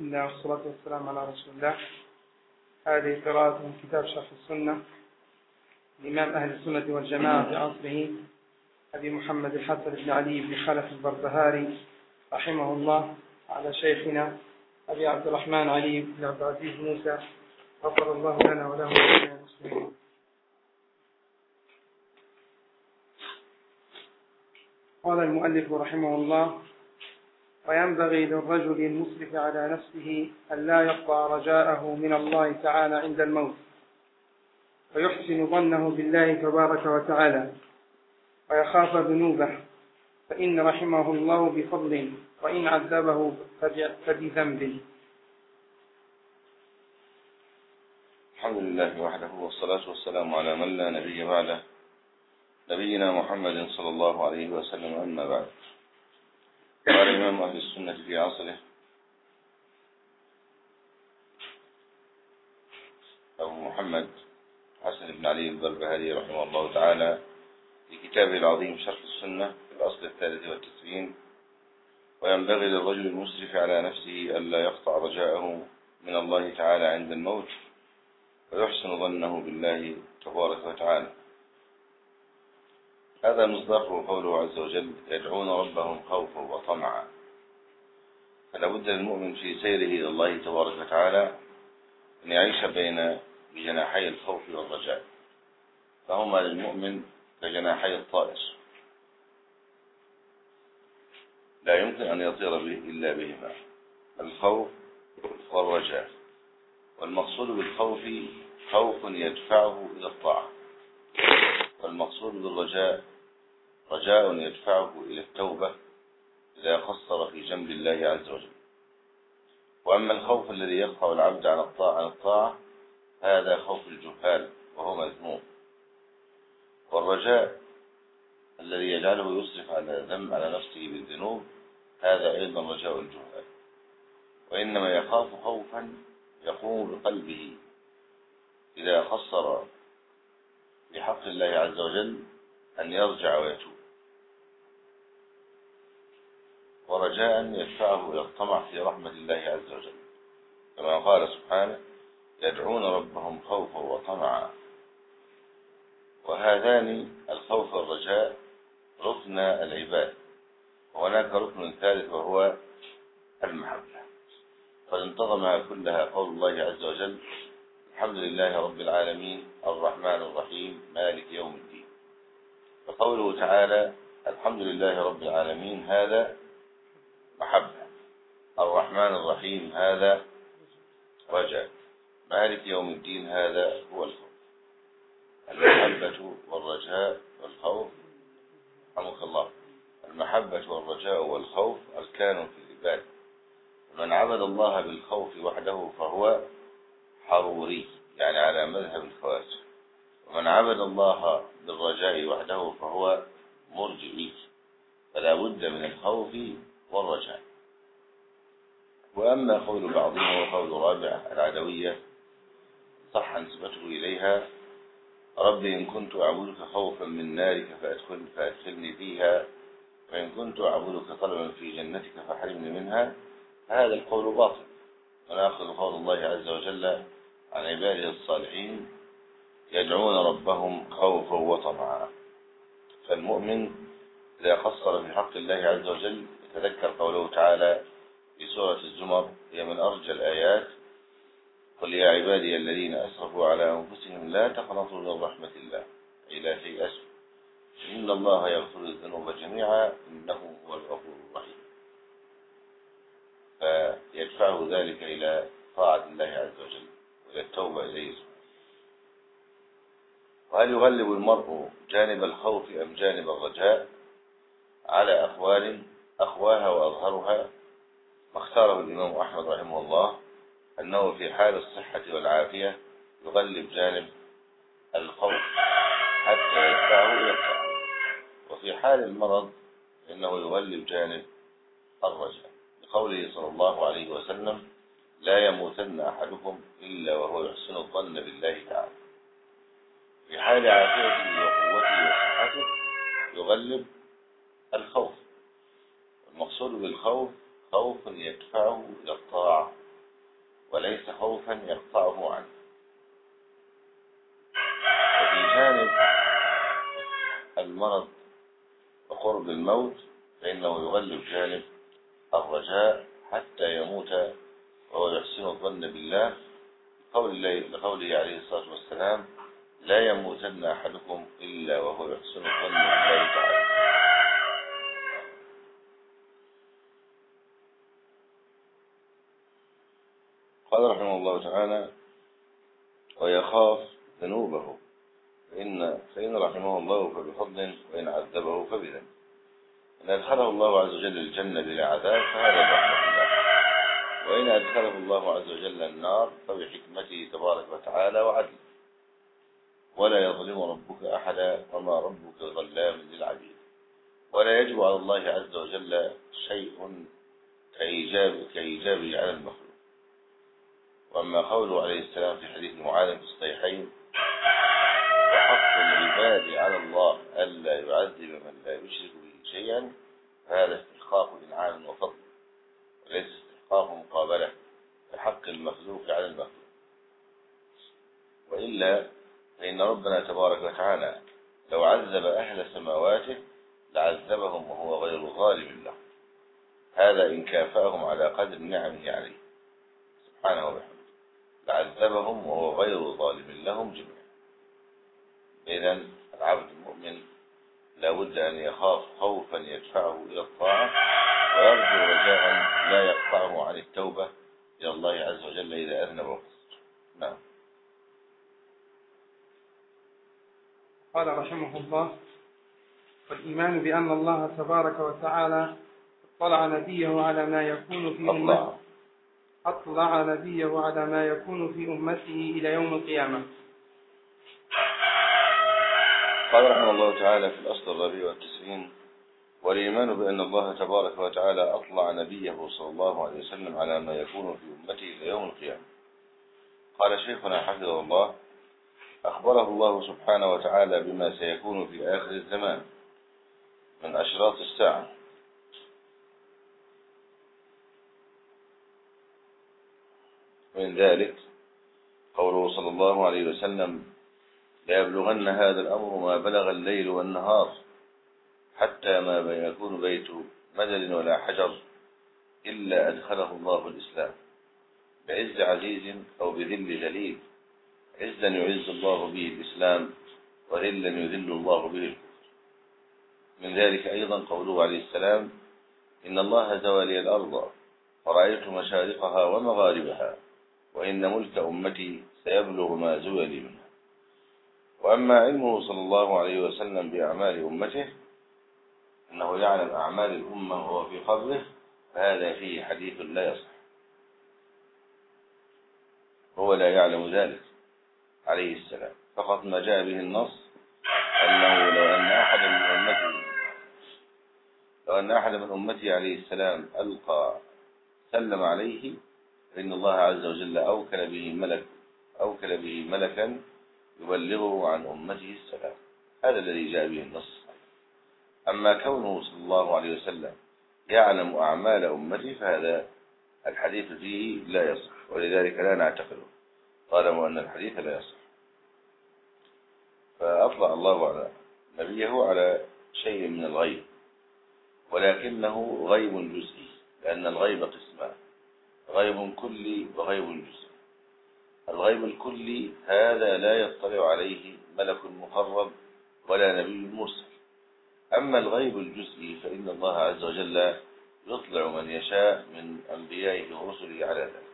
بسم الله والصلاة والسلام على رسول الله. هذه قراءة من كتاب شرح السنة. الإمام أهل السنة والجماعة في عصره أبي محمد الحسن بن علي بن خلف البربهاري رحمه الله على شيخنا أبي عبد الرحمن علي بن عبد العزيز موسى غفر الله لنا وله المسلمين. قال المؤلف رحمه الله وينبغي للرجل المسرف على نفسه أن لا يقطع رجاءه من الله تعالى عند الموت. ويحسن ظنه بالله تبارك وتعالى ويخاف ذنوبه. فإن رحمه الله بفضل وإن عذبه فبذنب. الحمد لله وحده والصلاة والسلام على من لا نبي بعده نبينا محمد صلى الله عليه وسلم أما بعد. قال إمام أهل السنة في عصره أبو محمد حسن بن علي البربهاري رحمه الله تعالى في كتابه العظيم شرح السنة في الأصل الثالث والتسعين وينبغي للرجل المسرف على نفسه ألا يقطع رجاءه من الله تعالى عند الموت ويحسن ظنه بالله تبارك وتعالى هذا مصداقه قوله عز وجل يدعون ربهم خوفا وطمعا. فلا بد للمؤمن في سيره إلى الله تبارك وتعالى أن يعيش بين بجناحي الخوف والرجاء فهما للمؤمن كجناحي الطائر. لا يمكن أن يطير به إلا بهما الخوف والرجاء. والمقصود بالخوف خوف يدفعه إلى الطاعة والمقصود بالرجاء رجاء يدفعه إلى التوبة إذا قصر في جنب الله عز وجل. وأما الخوف الذي يقطع العبد عن الطاعة, عن الطاعة هذا خوف الجهال وهو مذموم. والرجاء الذي يجعله يصرف على ذنب على نفسه بالذنوب هذا أيضا رجاء الجهال. وإنما يخاف خوفا يقوم بقلبه. إذا قصر بحق الله عز وجل أن يرجع ويتوب. ورجاء يدفعه إلى الطمع في رحمة الله عز وجل. كما قال سبحانه يدعون ربهم خوفا وطمعا. وهذان الخوف والرجاء ركن العباد. وهناك ركن ثالث وهو المحبة. قد انتظمها كلها قول الله عز وجل الحمد لله رب العالمين الرحمن الرحيم مالك يوم الدين. فقوله تعالى الحمد لله رب العالمين هذا محبة. الرحمن الرحيم هذا رجاء. مالك يوم الدين هذا هو الخوف. المحبة والرجاء والخوف. رحمك الله. المحبة والرجاء والخوف أركان في العباد. من عبد الله بالخوف وحده فهو حروري يعني على مذهب الخوارج. ومن عبد الله بالرجاء وحده فهو مرجئي. فلا بد من الخوف والرجاء. وأما قول بعضهم وقول رابع العدوية صح نسبته إليها. ربي إن كنت أعبدك خوفا من نارك فأدخل فأدخلني فيها وإن كنت أعبدك طلبا في جنتك فحرمني منها. فهذا القول باطل. ونأخذ قول الله عز وجل عن عباده الصالحين يدعون ربهم خوفا وطمعا. فالمؤمن إذا قصر في حق الله عز وجل يتذكر قوله تعالى في سورة الزمر هي من أرجى الآيات قل يا عبادي الذين أسرفوا على أنفسهم لا تقنطوا من رحمة الله. أي لا تيأسوا إن الله يغفر الذنوب جميعا إنه هو الغفور الرحيم. فيدفعه ذلك إلى طاعة الله عز وجل وإلى التوبة إليه. وهل يغلب المرء جانب الخوف أم جانب الرجاء؟ على أقوال أخواها وأظهرها ما اختاره الإمام أحمد رحمه الله أنه في حال الصحة والعافية يغلب جانب الخوف حتى يدفعه الطاعة. وفي حال المرض إنه يغلب جانب الرجاء. بقوله صلى الله عليه وسلم لا يموتن أحدكم إلا وهو يحسن الظن بالله تعالى. في حال عافيته وقوته وصحته يغلب الخوف. المقصود بالخوف خوف يدفعه إلى الطاعة وليس خوفا يقطعه عنه. وفي جانب المرض وقرب الموت فإنه يغلب جانب الرجاء حتى يموت وهو يحسن الظن بالله. قول الله لقوله عليه الصلاة والسلام لا يموتن أحدكم إلا وهو يحسن الظن بالله تعالى قال رحمه الله تعالى ويخاف ذنوبه. فإن, فإن رحمه الله فبفضل وإن عذبه فبذنب. إن أدخله الله عز وجل الجنة بلا عذاب فهذا برحمة الله. وإن أدخله الله عز وجل النار فبحكمته تبارك وتعالى وعدله. ولا يظلم ربك أحدا وما ربك ظلام للعبيد. ولا يجب على الله عز وجل شيء كإيجاب كإيجابه على المخلوق. وأما قوله عليه السلام في حديث معاذ في الصحيحين وحق العباد على الله ألا يعذب من لا يشرك به شيئا فهذا استحقاق إنعام وفضل وليس استحقاق مقابلة لحق المخلوق على المخلوق. وإلا فإن ربنا تبارك وتعالى لو عذب أهل سماواته لعذبهم وهو غير ظالم له هذا إن كافأهم على قدر نعمه عليه. سبحانه وبحمده لعذبهم وهو غير ظالم لهم جميعا. إذا العبد المؤمن لابد أن يخاف خوفا يدفعه إلى الطاعة ويرجو رجاء لا يقطعه عن التوبة إلى الله عز وجل إذا أذنب وقصر نعم. قال رحمه الله والإيمان بأن الله تبارك وتعالى اطلع نبيه على ما يكون في الله أطلع نبيه على ما يكون في أمته إلى يوم القيامة. قال رحمه الله تعالى في الأصل الرابع والتسعين والإيمان بأن الله تبارك وتعالى أطلع نبيه صلى الله عليه وسلم على ما يكون في أمته إلى يوم القيامة. قال شيخنا حفظه الله أخبره الله سبحانه وتعالى بما سيكون في آخر الزمان من أشراط الساعة. من ذلك قوله صلى الله عليه وسلم ليبلغن هذا الأمر ما بلغ الليل والنهار حتى ما يكون بيت مدل ولا حجر إلا أدخله الله الإسلام بعز عزيز أو بذل ذليل عزا يعز الله به الإسلام وذلا يذل الله به الكفر. من ذلك أيضا قوله عليه السلام إن الله زوالي الأرض فرأيت مشارقها ومغاربها وإن ملك أمتي سيبلغ ما زولي منها. وأما علمه صلى الله عليه وسلم بأعمال أمته أنه يعلم أعمال الأمة وهو في قبره فهذا فيه حديث لا يصح. هو لا يعلم ذلك عليه السلام. فقط ما جاء به النص أنه لو أن أحد من أمته لو أن أحد من أمته عليه السلام ألقى سلم عليه فإن الله عز وجل أوكل به ملك أوكل به ملكا يبلغه عن أمته السلام. هذا الذي جاء به النص. أما كونه صلى الله عليه وسلم يعلم أعمال أمته فهذا الحديث فيه لا يصح ولذلك لا نعتقده. طالما أن الحديث لا يصح. فأطلع الله على نبيه على شيء من الغيب ولكنه غيب جزئي لأن الغيب غيب كلي وغيب جزئي الغيب الكلي هذا لا يطلع عليه ملك مقرب ولا نبي مرسل. أما الغيب الجزئي فإن الله عز وجل يطلع من يشاء من أنبيائه ورسله على ذلك.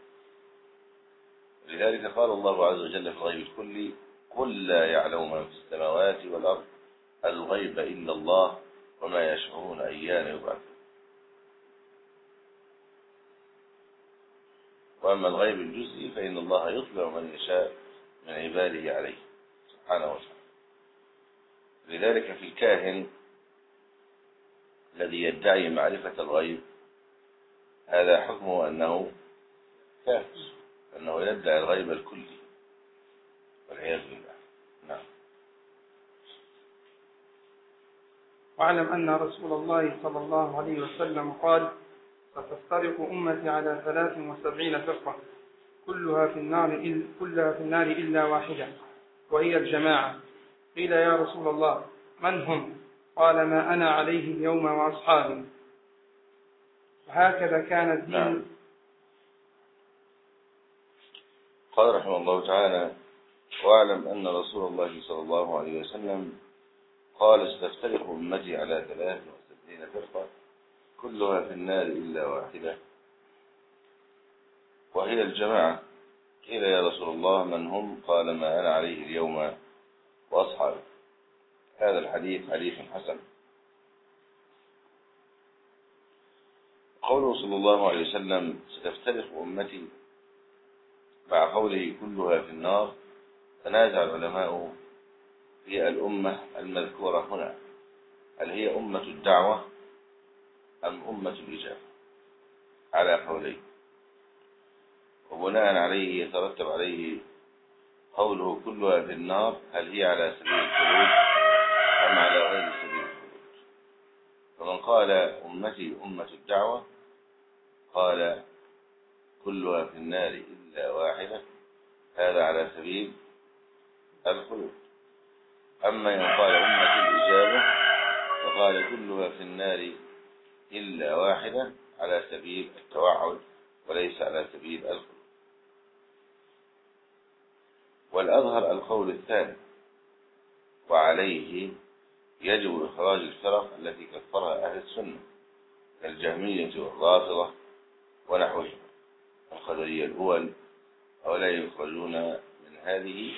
لذلك قال الله عز وجل في الغيب الكلي قل لا يعلم من في السماوات والأرض الغيب إلا الله وما يشعرون أيان يبعثون. وأما الغيب الجزئي فإن الله يطلع من يشاء من عباده عليه سبحانه وتعالى. لذلك في الكاهن الذي يدعي معرفة الغيب هذا حكمه أنه كافر أنه يدعي الغيب الكلي والعياذ بالله. نعم. واعلم أن رسول الله صلى الله عليه وسلم قال ستفترق أمتي على ثلاث وسبعين فرقة كل كلها في النار إل- كلها في النار إلا واحدة وهي الجماعة. قيل يا رسول الله من هم؟ قال ما أنا عليه اليوم وأصحابي. وهكذا كان الدين. نعم. قال رحمه الله تعالى واعلم أن رسول الله صلى الله عليه وسلم قال ستفترق أمتي على ثلاث وستين فرقة كلها في النار إلا واحدة. وهي الجماعة. قيل يا رسول الله من هم؟ قال ما أنا عليه اليوم وأصحابي. هذا الحديث حديث حسن. قوله صلى الله عليه وسلم ستفترق أمتي. مع قوله كلها في النار تنازع العلماء في الأمة المذكورة هنا. هل هي أمة الدعوة؟ أم أمة الإجابة على قولين وبناء عليه يترتب عليه قوله كلها في النار هل هي على سبيل الخلود؟ أم على غير سبيل الخلود؟ فمن قال أمتي أمة الدعوة قال كلها في النار إلا واحدة هذا على سبيل الخلود. أما إن قال أمة الإجابة فقال كلها في النار إلا واحدة على سبيل التوعد وليس على سبيل الخلود والأظهر القول الثاني وعليه يجب إخراج الفرق التي كفرها أهل السنة كالجهمية والرافضة ونحوهم. القدرية الأول هؤلاء يخرجون من هذه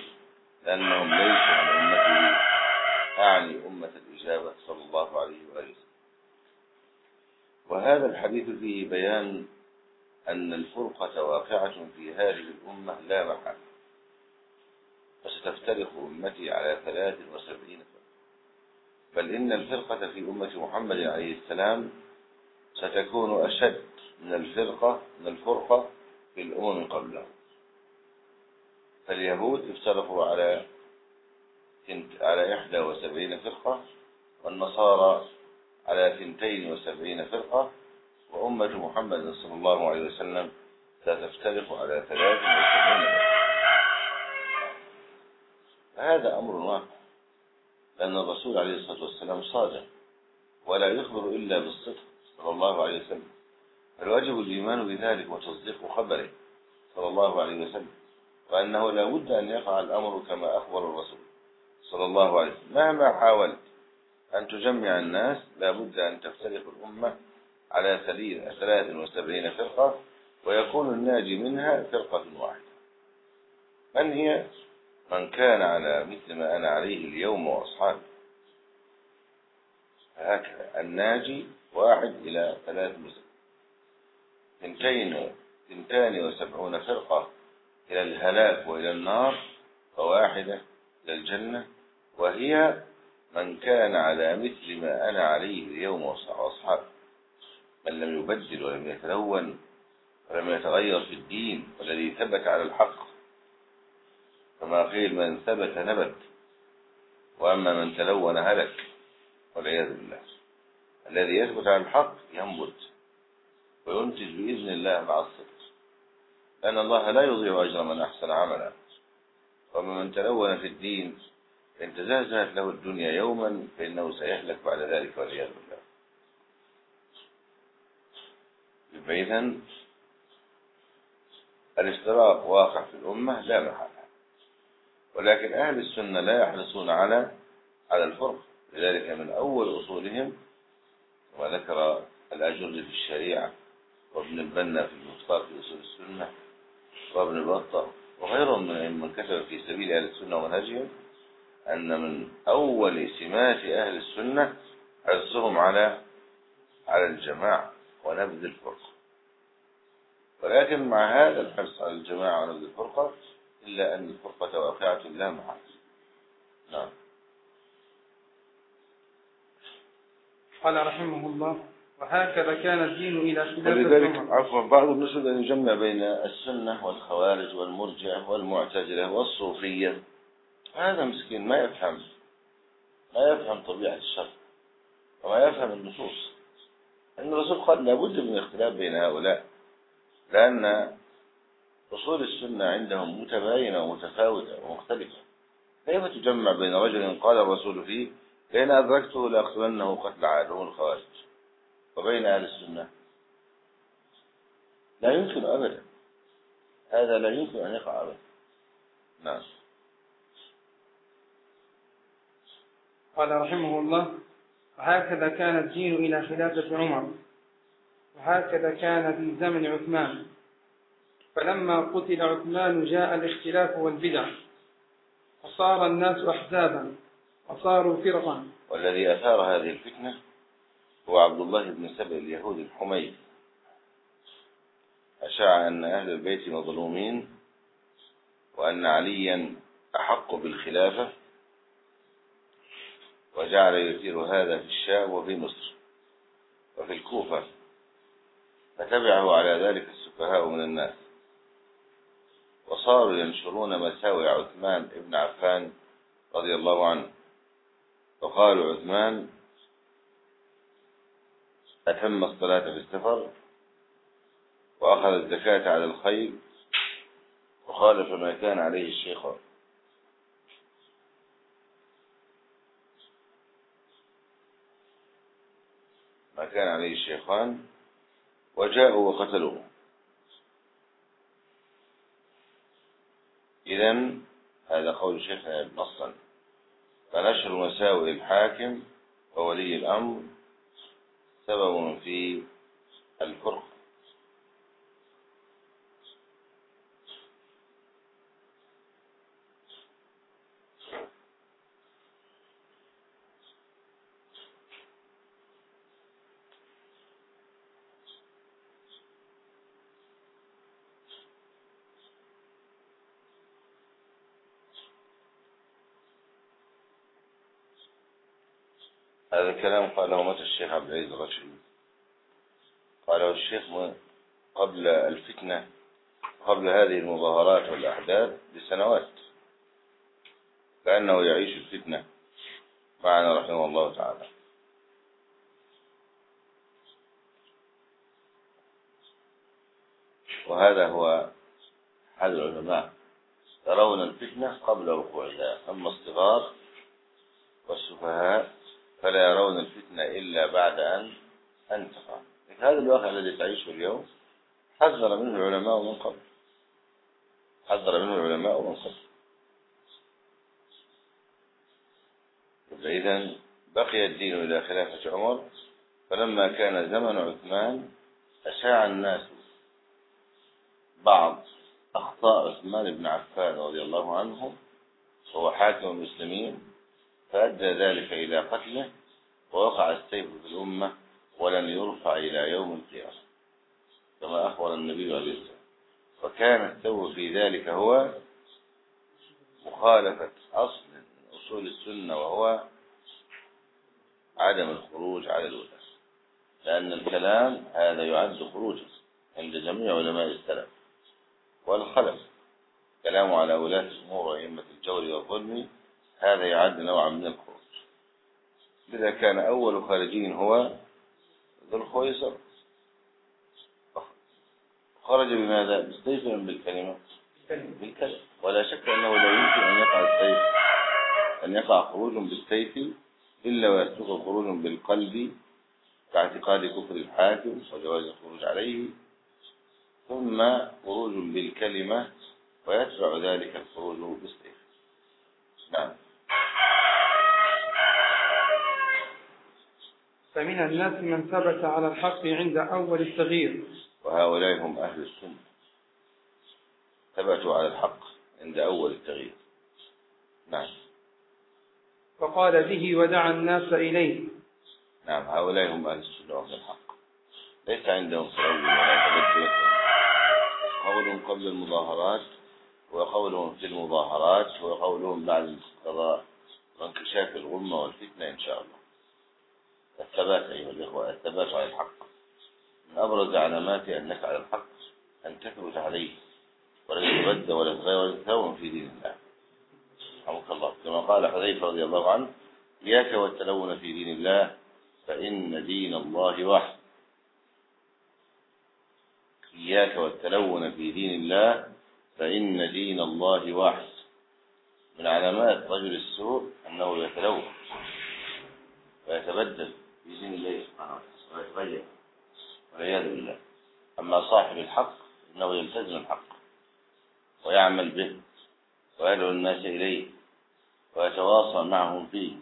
لأنهم ليسوا عن أمته أعني أمة الإجابة صلى الله عليه وآله وسلم. وهذا الحديث فيه بيان أن الفرقة واقعة في هذه الأمة لا محالة. فستفترق أمتي على ثلاث وسبعين فرقة. بل إن الفرقة في أمة محمد عليه السلام ستكون أشد من الفرقة من الفرقة في الأمم قبله. فاليهود افترقوا على على إحدى وسبعين فرقة والنصارى على ثنتين وسبعين فرقة وأمة محمد صلى الله عليه وسلم ستفترق على ثلاث وسبعين فرقة. هذا أمر واقع لأن الرسول عليه الصلاة والسلام صادق ولا يخبر إلا بالصدق صلى الله عليه وسلم. الواجب الإيمان بذلك وتصديق خبره صلى الله عليه وسلم وأنه لا بد أن يقع الأمر كما أخبر الرسول صلى الله عليه وسلم. مهما حاولت أن تجمع الناس لا بد أن تفترق الأمة على ثليل- ثلاث وسبعين فرقة ويكون الناجي منها فرقة واحدة. من هي؟ من كان على مثل ما أنا عليه اليوم وأصحابي. هكذا الناجي واحد إلى ثلاث وسبعين ثنتين ثنتان وسبعون فرقة إلى الهلاك وإلى النار وواحدة إلى الجنة وهي من كان على مثل ما أنا عليه اليوم وأصحابي من لم يبدل ولم يتلون ولم يتغير في الدين والذي ثبت على الحق. كما قيل من ثبت نبت وأما من تلون هلك والعياذ بالله. الذي يثبت على الحق ينبت وينتج بإذن الله مع الصدق. لأن الله لا يضيع أجر من أحسن عملا. ومن من تلون في الدين إن تزهزهت له الدنيا يوما فإنه سيهلك بعد ذلك والعياذ بالله. يبقى إذن الافتراق واقع في الأمة لا محالة. ولكن أهل السنة لا يحرصون على على الفرق. لذلك من أول أصولهم وذكر الأجر في الشريعة وابن البنا في المختار في أصول السنة وابن بطة وغيرهم من كتب في سبيل أهل السنة ومنهجهم أن من أول سمات أهل السنة حرصهم على على الجماعة ونبذ الفرقة. ولكن مع هذا الحرص على الجماعة ونبذ الفرقة إلا أن الفرقة واقعة لا محالة نعم. قال رحمه الله وهكذا كان الدين إلى خلاف ولذلك عفوا بعض الناس أن يجمع بين السنة والخوارج والمرجع والمعتزلة والصوفية. هذا مسكين ما يفهم. ما يفهم طبيعة الشر. وما يفهم النصوص. أن الرسول قال لابد من الاختلاف بين هؤلاء. لأن أصول السنة عندهم متباينة ومتفاوتة ومختلفة. كيف تجمع بين رجل قال الرسول فيه لئن أدركته لأقتلنه قتل عاد الخوارج. وبين أهل السنة. لا يمكن أبدا. هذا لا يمكن أن يقع أبدا. نعم. قال رحمه الله وهكذا كان الدين إلى خلافة عمر وهكذا كان في زمن عثمان فلما قتل عثمان جاء الاختلاف والبدع فصار الناس أحزابا وصاروا فرقا. والذي أثار هذه الفتنة هو عبد الله بن سبع اليهودي الحميد. أشاع أن أهل البيت مظلومين وأن عليا أحق بالخلافة وجعل يثير هذا في الشام وفي مصر وفي الكوفة. فتبعه على ذلك السفهاء من الناس. وصاروا ينشرون مساوئ عثمان بن عفان رضي الله عنه. وقالوا عثمان أتم الصلاة في السفر وأخذ الزكاة على الخيل وخالف ما كان عليه الشيخان ما كان عليه الشيخان وجاءوا وقتلوه. إذا هذا قول شيخنا نصا. فنشر مساوئ الحاكم وولي الأمر سبب في الفرق هذا الكلام قاله متى الشيخ عبد العزيز الرشيد قاله الشيخ قبل الفتنة قبل هذه المظاهرات والأحداث بسنوات. كأنه يعيش الفتنة. معنا رحمه الله تعالى. وهذا هو حال العلماء. يرون الفتنة قبل وقوعها أما الصغار والسفهاء فلا يرون الفتنة إلا بعد أن تقع هذا الواقع الذي تعيشه اليوم حذر منه العلماء من قبل. حذر منه العلماء من قبل. إذا بقي الدين إلى خلافة عمر فلما كان زمن عثمان أشاع الناس بعض أخطاء عثمان بن عفان رضي الله عنه وهو حاكم المسلمين فأدى ذلك إلى قتله ووقع السيف في الأمة ولم يرفع إلى يوم القيامة كما أخبر النبي عليه الصلاة وكان السبب في ذلك هو مخالفة أصل من أصول السنة وهو عدم الخروج على الولاة لأن الكلام هذا يعد خروجا عند جميع علماء السلف والخلف. كلام على ولاة الأمور وأئمة الجور والظلم هذا يعد نوعا من الخروج. لذا كان أول خارجين هو ذو الخويصر خرج بماذا؟ بالسيف من بالكلمة. بالكلمة. ولا شك أنه لا يمكن أن يقع السيف. أن يقع خروج بالسيف إلا ويسوق خروج بالقلب كاعتقاد كفر الحاكم وجواز الخروج عليه. ثم خروج بالكلمة ويتبع ذلك الخروج بالسيف. نعم. فمن الناس من ثبت على الحق عند أول التغيير. وهؤلاء هم أهل السنة. ثبتوا على الحق عند أول التغيير. نعم. وقال به ودعا الناس إليه. نعم هؤلاء هم أهل السنة وأهل الحق. ليس عندهم صلوات ولا تبدل قولهم قبل المظاهرات وقولهم في المظاهرات وقولهم بعد القضاء وانكشاف الغمة والفتنة إن شاء الله. الثبات أيها الإخوة الثبات على الحق. أبرز علامات أنك على الحق أن تثبت عليه ولا تتبدى ولا تغير ولا تتهون في دين الله. رحمك الله. كما قال حذيفة رضي الله عنه إياك والتلون في دين الله فإن دين الله واحد. إياك والتلون في دين الله فإن دين الله واحد. من علامات رجل السوء أنه يتلوث ويتبدل. دين الله سبحانه وتعالى ويتغير والعياذ بالله. أما صاحب الحق إنه يلتزم الحق ويعمل به ويدعو الناس إليه ويتواصل معهم فيه.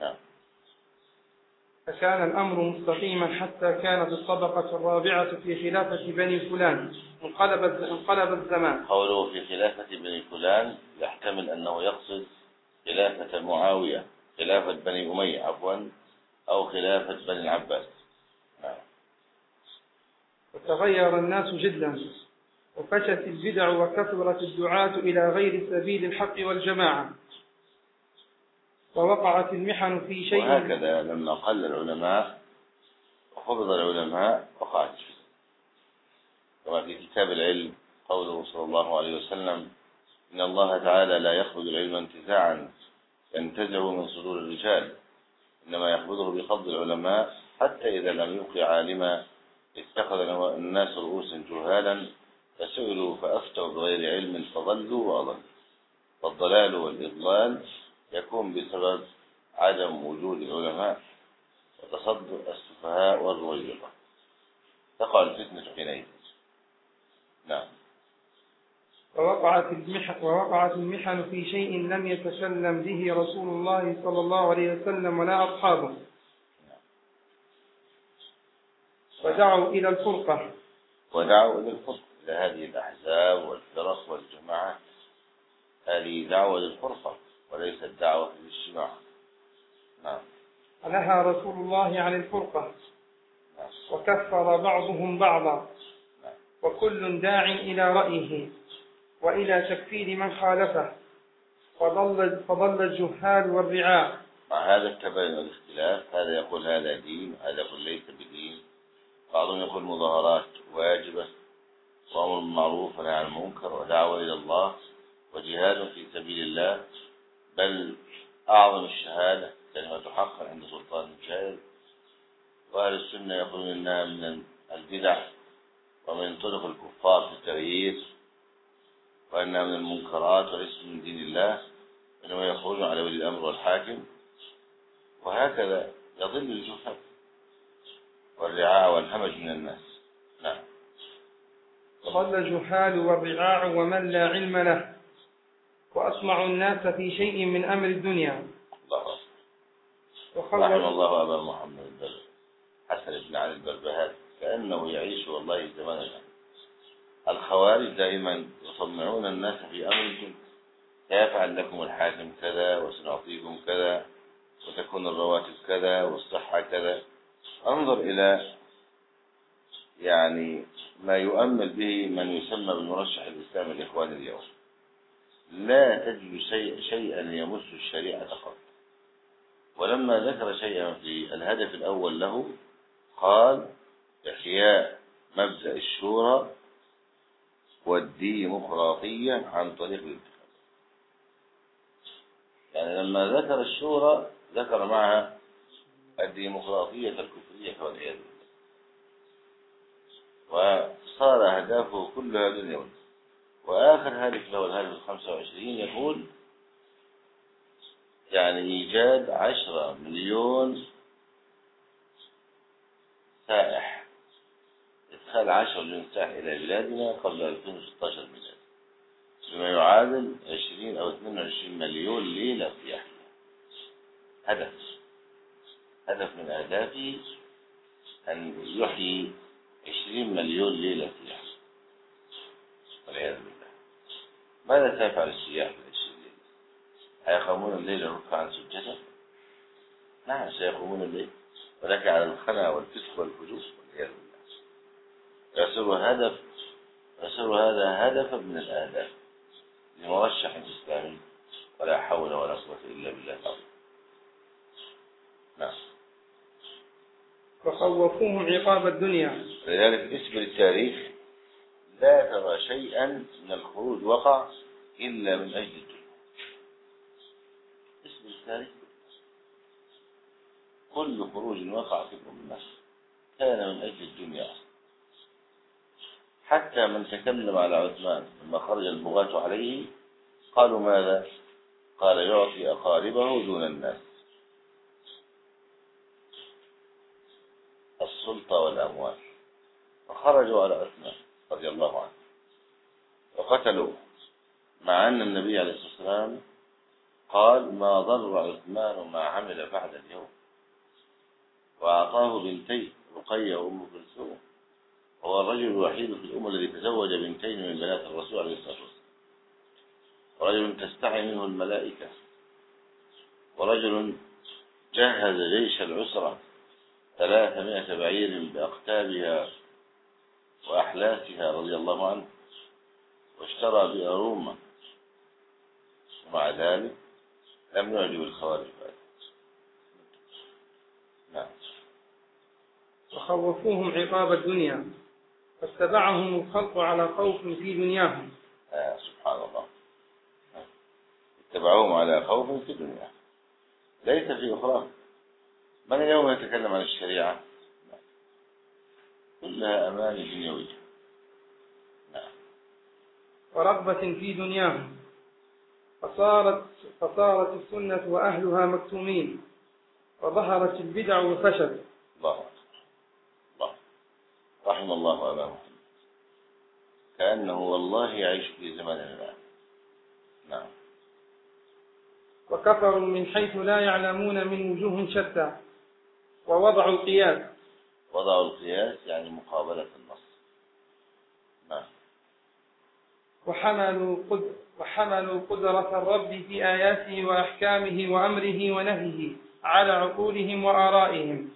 نعم. فكان الأمر مستقيما حتى كانت الطبقة الرابعة في خلافة بني فلان. انقلب انقلب الزمان. قوله في خلافة بني فلان يحتمل أنه يقصد خلافة معاوية. خلافة بني أمية عفوا أو خلافة بني العباس. وتغير الناس جدا. وفشت البدع وكثرت الدعاة إلى غير سبيل الحق والجماعة. ووقعت المحن في شيء. وهكذا لما قل العلماء وقبض العلماء وقعت كما في كتاب العلم قوله صلى الله عليه وسلم إن الله تعالى لا يقبض العلم انتزاعا ينتزع من صدور الرجال إنما يقبضه بقبض العلماء حتى إذا لم يبق عالما. اتخذ الناس رؤوسا جهالا فسئلوا فأفتوا بغير علم فضلوا وأضلوا. والضلال والإضلال يكون بسبب عدم وجود العلماء وتصدر السفهاء والرويضة تقع الفتنة حينئذ نعم. ووقعت المحن, ووقعت المحن في شيء لم يتكلم به رسول الله صلى الله عليه وسلم ولا أصحابه. ودعوا إلى الفرقة. ودعوا إلى الفرق إلى هذه الأحزاب والفرق والجماعات هذه دعوة للفرقة وليست دعوة للاجتماع. نعم. نهى رسول الله عن الفرقة. نعم. وكفر بعضهم بعضا. نعم. وكل داع إلى رأيه. وإلى تكفير من خالفه. فضل, فضل الجهال والرعاء. مع هذا التباين والاختلاف هذا يقول هذا دين هذا يقول ليس بدين. بعضهم يقول مظاهرات واجبة وأمر بالمعروف عن المنكر ودعوة إلى الله وجهاد في سبيل الله. بل أعظم الشهادة كلمة حق عند سلطان جائر وأهل السنة يقولون إنها من البدع ومن طرق الكفار في التغيير. وأنها من المنكرات وليست من دين الله إنما يخرجون على ولي الأمر والحاكم. وهكذا يضل الجهال والرعاء والهمج من الناس. نعم. فضل الجهال والرعاع ومن لا علم له وأسمع الناس في شيء من أمر الدنيا. الله. أكبر رحم الله أبا محمد البر حسن بن علي البربهاري كأنه يعيش والله زماننا الخوارج دائما يطمعون الناس في الدنيا سيفعل لكم الحاكم كذا وسنعطيكم كذا وتكون الرواتب كذا والصحة كذا؟ انظر إلى يعني ما يؤمل به من يسمى بالمرشح الإسلامي الإخواني اليوم. لا تجد شيء شيئا يمس الشريعة قط ولما ذكر شيئا في الهدف الأول له قال إحياء مبدأ الشورى والديمقراطية عن طريق الانتخاب. يعني لما ذكر الشورى ذكر معها الديمقراطية الكفرية والعياذ بالله وصار أهدافه كلها دنيوية وآخر هدف له الهدف الخمسة وعشرين يقول يعني إيجاد عشرة مليون سائح. إدخال مليون سائح إلى بلادنا قبل 2016 ميلاد بما يعادل 20 أو 22 مليون ليلة سياحية هدف. هدف من أهدافه أن يحيي 20 مليون ليلة سياحة والعياذ بالله. ماذا سيفعل السياح في العشرين ليلة؟ هيقومون الليل ركعا سجدا؟ نعم سيقومون الليل. ولكن على الخنا والفسق والفجور والعياذ بالله. يصير هدف يصير هذا هدفا من الأهداف لمرشح إسلامي ولا حول ولا قوة إلا بالله. العظيم نعم. وخوفوهم عقاب الدنيا. لذلك اسم التاريخ لا ترى شيئا من الخروج وقع إلا من أجل الدنيا. اسم التاريخ. كل خروج وقع في الأمة كان من أجل الدنيا. حتى من تكلم على عثمان لما خرج البغاة عليه قالوا ماذا؟ قال يعطي أقاربه دون الناس. السلطة والأموال. فخرجوا على عثمان رضي الله عنه. وقتلوه مع أن النبي عليه الصلاة والسلام قال ما ضر عثمان ما عمل بعد اليوم. وأعطاه بنتين رقية وأم كلثوم. هو الرجل الوحيد في الأمة الذي تزوج بنتين من بنات الرسول عليه الصلاة والسلام. ورجل تستحي منه الملائكة. ورجل جهز جيش العسرة ثلاثمائة بعير بأقتابها وأحلاسها رضي الله عنه واشترى بها روما ومع ذلك لم يعجب الخوارج. بعد نعم. وخوفوهم عقاب الدنيا. فاتبعهم الخلق على خوف في دنياهم. آه سبحان الله اتبعوهم على خوف في الدنيا ليس في أخرى من اليوم يتكلم عن الشريعة؟ كلها أماني دنيوية نعم. ورغبة في دنياهم. فصارت فصارت السنة وأهلها مكتومين. وظهرت البدع أكبر الله. رحم الله أبا محمد كأنه والله يعيش في زماننا الآن نعم. وكفروا من حيث لا يعلمون من وجوه شتى ووضعوا القياس. وضعوا القياس يعني مقابلة النص. نعم. وحملوا قد وحملوا قدرة الرب في آياته وأحكامه وأمره ونهيه على عقولهم وآرائهم.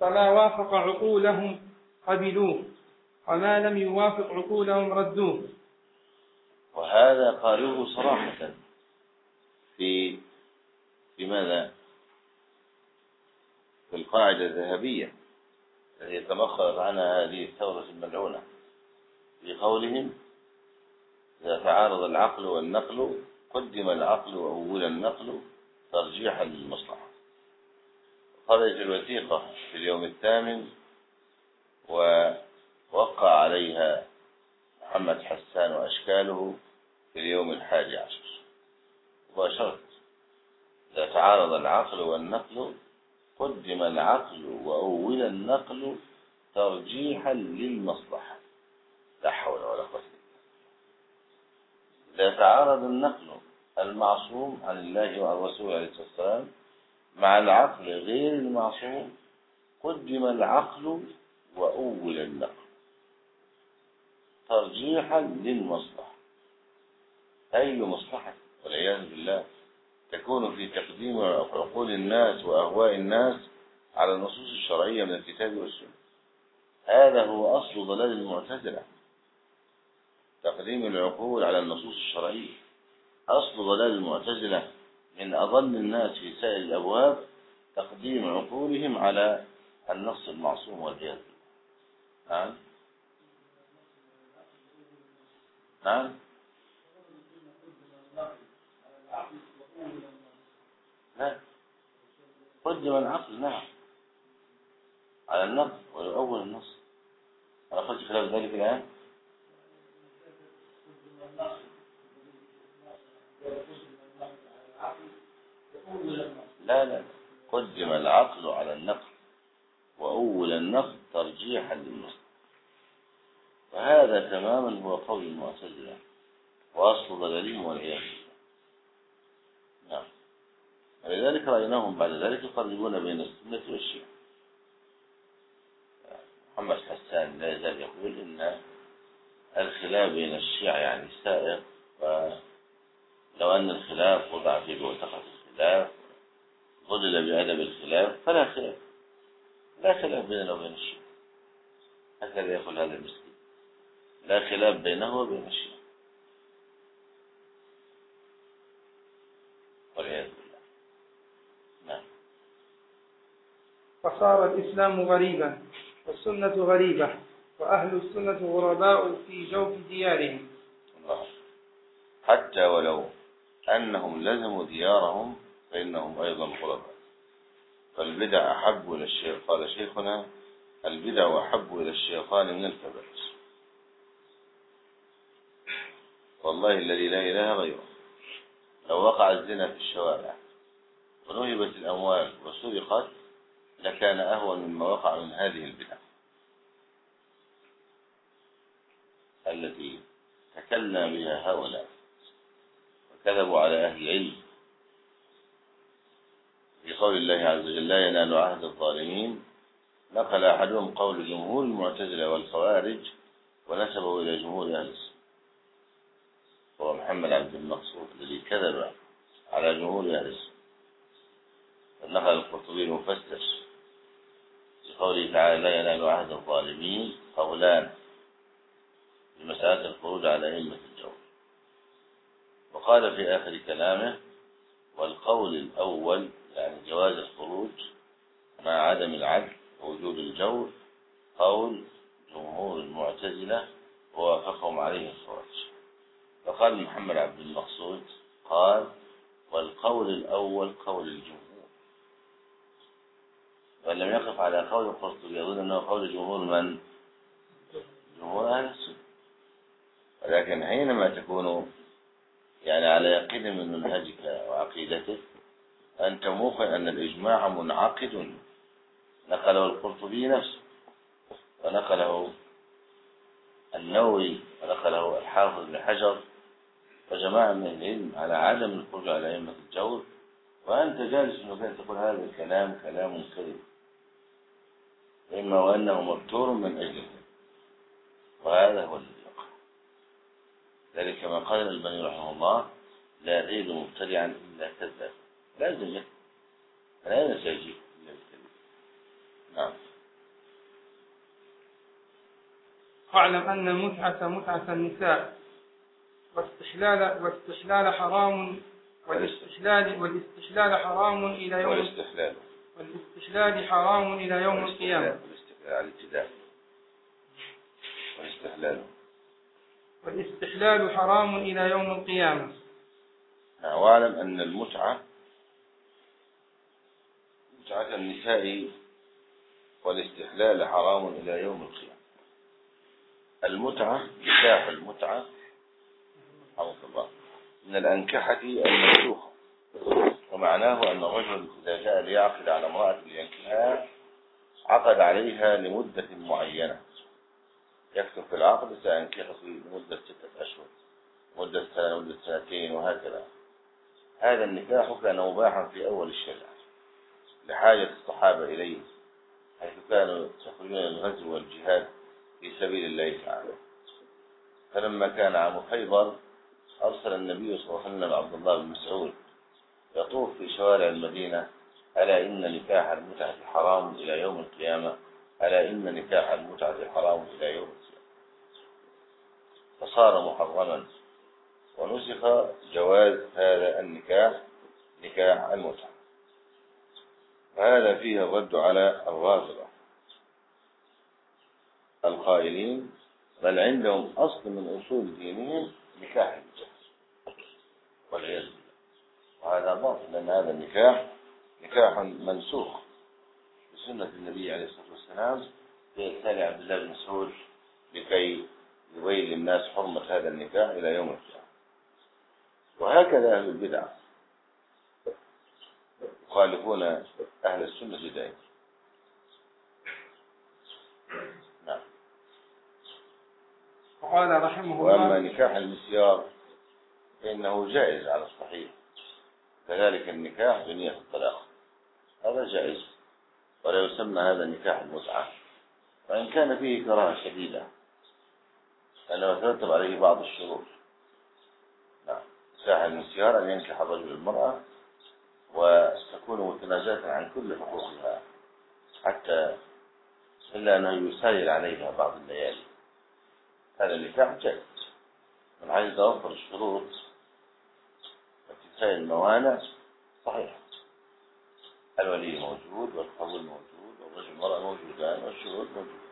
فما وافق عقولهم قبلوه وما لم يوافق عقولهم ردوه. وهذا قالوه صراحة. في في ماذا؟ في القاعدة الذهبية التي تمخرت عنها هذه الثورة الملعونة. في قولهم إذا تعارض العقل والنقل قدم العقل وأول النقل ترجيحا للمصلحة. خرجت الوثيقة في اليوم الثامن ووقع عليها محمد حسان وأشكاله في اليوم الحادي عشر. مباشرة. إذا تعارض العقل والنقل قدم العقل وأول النقل ترجيحا للمصلحة. لا حول ولا قوة إذا تعارض النقل المعصوم عن الله وعن الرسول عليه الصلاة والسلام مع العقل غير المعصوم قدم العقل وأول النقل ترجيحا للمصلحة. أي مصلحة؟ والعياذ بالله. تكون في تقديم عقول الناس وأهواء الناس على النصوص الشرعية من الكتاب والسنة. هذا هو أصل ضلال المعتزلة. تقديم العقول على النصوص الشرعية. أصل ضلال المعتزلة من أضل الناس في سائر الأبواب تقديم عقولهم على النص المعصوم والعياذ بالله. نعم. نعم. لا قدم العقل نعم. على النص ويؤول النص. أنا قلت خلاف ذلك الآن. لا لا. قدم العقل على النقل. وأول النقل ترجيحا للنص وهذا تماما هو قول المعتزلة وأصل ضلالهم والعياذ بالله. نعم. ولذلك رأيناهم بعد ذلك يقربون بين السنة والشيعة. محمد حسان لا يزال يقول إن الخلاف بين الشيعة يعني سائر ولو أن الخلاف وضع في بوتقة الخلاف ظلل بأدب الخلاف فلا خلاف. لا خلاف بيننا وبين الشيعة هكذا يقول هذا المسكين لا خلاف بينه وبين الشيعة والعياذ بالله. نعم. فصار الإسلام غريبا والسنة غريبة وأهل السنة غرباء في جوف ديارهم. الله. حتى ولو أنهم لزموا ديارهم فإنهم أيضا غرباء. فالبدع أحب إلى الشيطان قال شيخنا البدع أحب إلى الشيطان من الكبائر. والله الذي لا إله غيره. لو وقع الزنا في الشوارع ونهبت الأموال وسرقت لكان أهون مما وقع من هذه البدع. التي تكلم بها هؤلاء وكذبوا على أهل العلم. في قول الله عز وجل لا ينال عهد الظالمين. نقل أحدهم قول جمهور المعتزلة والخوارج ونسبه إلى جمهور أهل السنة. هو محمد عبد المقصود الذي كذب على جمهور أهل السنة. نقل القرطبي المفسر في قوله تعالى لا ينال عهد الظالمين قولان في مسألة الخروج على أئمة الجور وقال في آخر كلامه والقول الأول يعني جواز الخروج مع عدم العدل ووجود الجور قول جمهور المعتزلة ووافقهم عليه الخوارج فقال محمد عبد المقصود قال والقول الأول قول الجمهور. وإن لم يقف على قول القرطبي يظن أنه قول جمهور من؟ جمهور أهل السنة. ولكن حينما تكون يعني على يقين من منهجك وعقيدتك أنت موقن أن الإجماع منعقد. نقله القرطبي نفسه ونقله النووي ونقله الحافظ بن حجر. وجماعة من العلم على عدم الخروج على أئمة الجور وأنت جالس مكان تقول هذا الكلام كلام كذب إما وأنه مبتور من أجله. وهذا هو الذي يقع ذلك ما قال الألباني رحمه الله لا يزيد مبتدعا إلا كذاب. لازم إلا بالكذب نعم. واعلم أن المتعة متعة النساء واستحلال واستحلال حرام والاستحلال والاستحلال حرام إلى يوم والاستحلال. والاستحلال حرام إلى يوم القيامة. والاستحلال الابتداء والاستحلال. والاستحلال حرام إلى يوم القيامة. نعم، واعلم أن المتعة متعة النساء والاستحلال حرام إلى يوم القيامة. المتعة نكاح المتعة حفظ الله من الأنكحة المنسوخة ومعناه أن الرجل إذا جاء ليعقد على امرأة لينكحها عقد عليها لمدة معينة. يكتب في العقد سينكح في مدة ستة أشهر مدة سنة مدة سنتين وهكذا. هذا النكاح كان مباحا في أول الشريعة. لحاجة الصحابة إليه حيث كانوا يخرجون الغزو والجهاد في سبيل الله تعالى. فلما كان عام خيبر أرسل النبي صلى الله عليه وسلم عبد الله بن مسعود يطوف في شوارع المدينة ألا إن نكاح المتعة حرام إلى يوم القيامة؟ ألا إن نكاح المتعة حرام إلى يوم القيامة؟ فصار محرما ونسخ جواز هذا النكاح نكاح المتعة. وهذا فيه الرد على الرافضة القائلين بل عندهم أصل من أصول دينهم نكاح المتعة والعياذ بالله. وهذا باطل لأن هذا النكاح نكاح منسوخ. بسنة النبي عليه الصلاة والسلام في عبد الله بن مسعود لكي يبين للناس حرمة هذا النكاح إلى يوم القيامة. وهكذا أهل البدع. يخالفون أهل السنة دائما نعم. وقال رحمه وأما الله نكاح المسيار فإنه جائز على الصحيح. كذلك النكاح بنية الطلاق. هذا جائز. ولا يسمى هذا نكاح المتعة. وإن كان فيه كراهة شديدة. لأنه يترتب عليه بعض الشروط. نعم. نكاح المسيار أن ينكح الرجل المرأة وتكون متنازلة عن كل حقوقها حتى إلا أنه يساير عليها بعض الليالي. هذا النكاح جائز من حيث توفر الشروط وانتفاء الموانع صحيح. الولي موجود والقبول موجود والرجل المرأة موجودان والشهود موجودة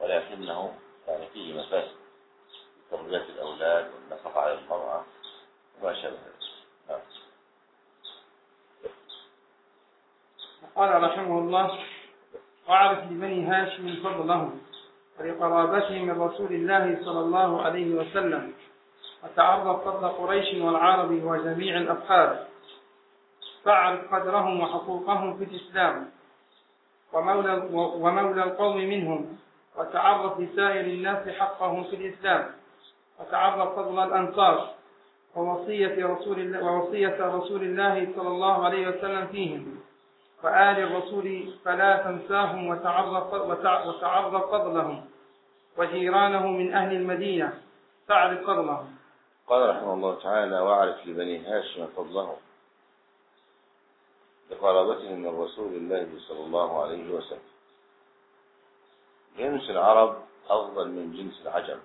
ولكنه كان فيه مفاسد تربية الأولاد والنفقة على المرأة وما شابه ذلك نعم. قال رحمه الله واعرف لبني هاشم فضلهم ولقرابته من رسول الله صلى الله عليه وسلم وتعرف فضل قريش والعرب وجميع الأصحاب. فاعرف قدرهم وحقوقهم في الإسلام ومولى, ومولى القوم منهم وتعرف لسائر الناس حقهم في الإسلام وتعرف فضل الأنصار ووصية رسول الله ووصية رسول الله صلى الله عليه وسلم فيهم. وآل الرسول فلا تنساهم وتعرف, وتعرف فضلهم وجيرانه من أهل المدينة تعرف فضلهم. قال رحمه الله تعالى واعرف لبني هاشم فضلهم. لقرابتهم من رسول الله صلى الله عليه وسلم. جنس العرب أفضل من جنس العجم